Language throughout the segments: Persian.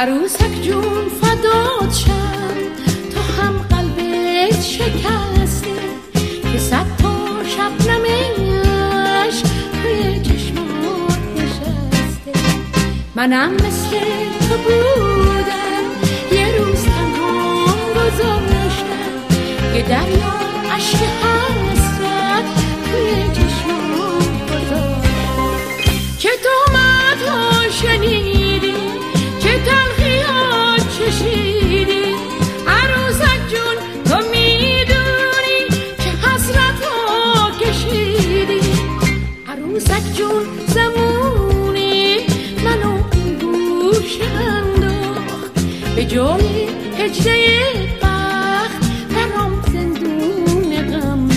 عروسک جون فدات شم تو هم قلبت شکسته که صد تا شبنمش توی چشمات نشسته منم مثل تو بودم. یه روز تنها گذاشتم یه دریا عشق عروسک جون زمونی منو این گوش انداخت به جای هجده بخت برام زندون غم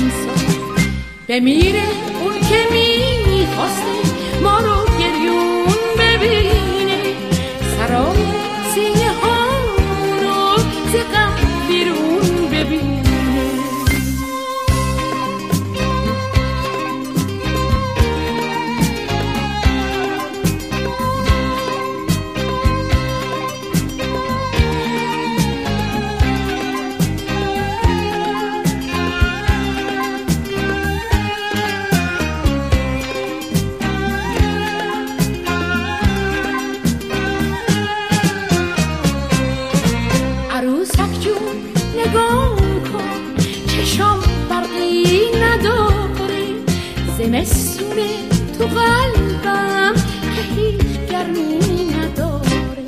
زمستونه تو قلبم که هیچ گرمی نداره.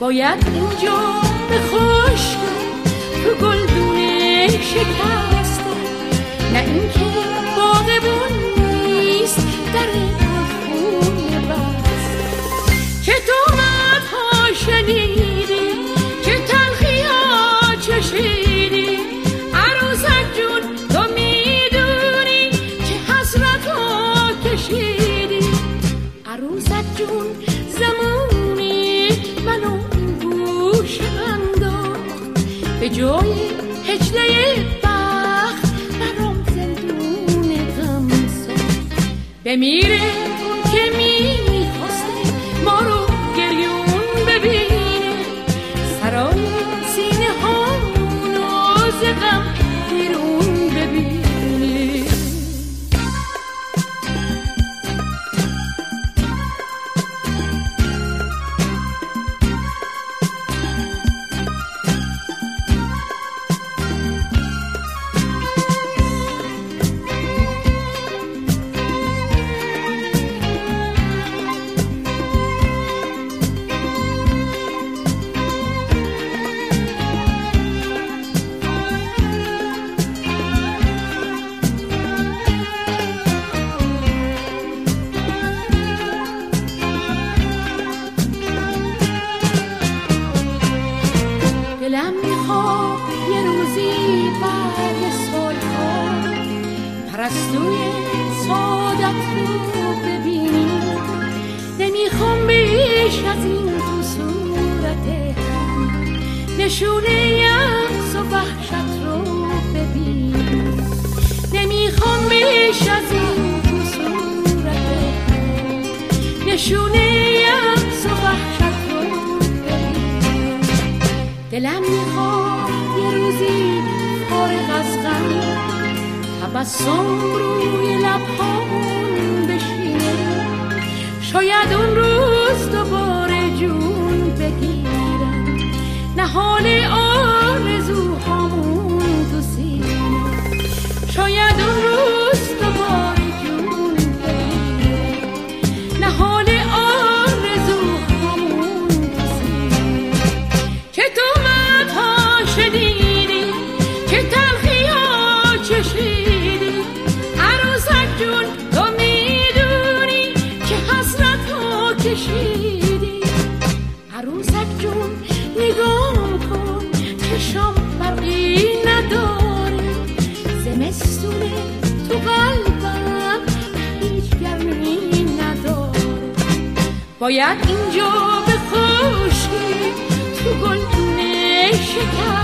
باید اینجا به خشک به جای هجله بخت. برام زندون غم ساخت. بمیره اون که می‌خواسته ما رو گریون ببینه. سرای سینه ها ز غم روزی بعد سالها پرستوی سعادت رو ببینی نمی‌خوام بیش از این تو صورت نشونه یأس و وحشت رو ببینی نمی‌خوام بیش از این تو صورت نشونه یأس و وحشت رو ببینی دلم تبسم روی لبهامون بشینه شاید اون روز دوباره جون بگیرم نه حال کشیدی عروسک جون نگاه کن که شام برقی نداره. زمستونه تو قلبم هیچ گرمی نداره. باید اینجا به خوشی تو گل شکر.